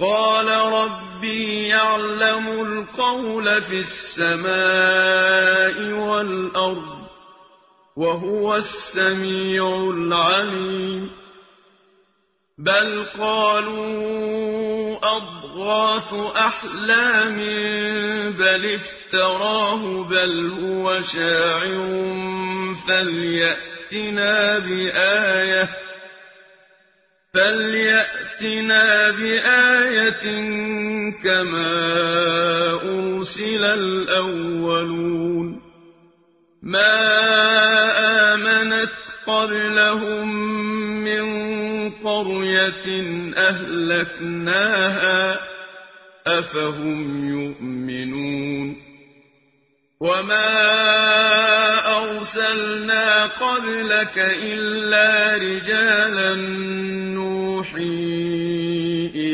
قال ربي يعلم القول في السماء والأرض وهو السميع العليم. بل قالوا أضغاث أحلام بل افتراه بل هو شاعر فليأتنا بآية فليأتنا بآية كما أرسل الأولون. ما آمنت قبلهم من قرية أهلكناها أفهم يؤمنون. وما أرسلنا قبلك إلا رجالا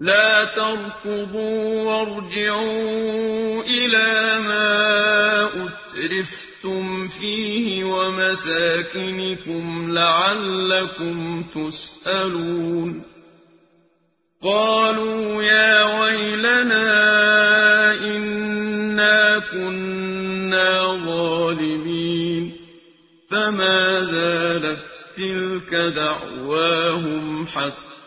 لا تركضوا وارجعوا إلى ما أترفتم فيه ومساكنكم لعلكم تسألون. قالوا يا ويلنا إنا كنا ظالمين. فما زالت تلك دعواهم حتى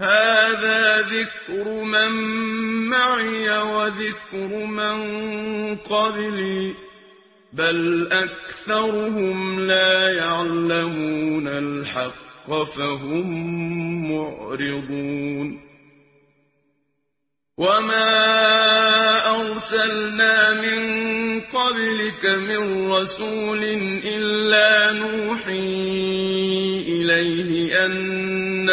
هَٰذَا ذِكْرُ مَن مَّعِيَ وَذِكْرُ مَن قَبْلِي ۗ بَلْ أَكْثَرُهُمْ لَا يَعْلَمُونَ الْحَقَّ فَهُم مُّعْرِضُونَ وَمَا أَرْسَلْنَا مِن قَبْلِكَ مِن رَّسُولٍ إِلَّا نُوحِي إِلَيْهِ أَنَّهُ